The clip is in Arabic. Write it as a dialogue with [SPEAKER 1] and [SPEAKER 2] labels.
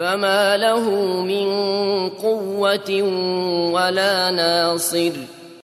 [SPEAKER 1] فما له من قوة ولا ناصر.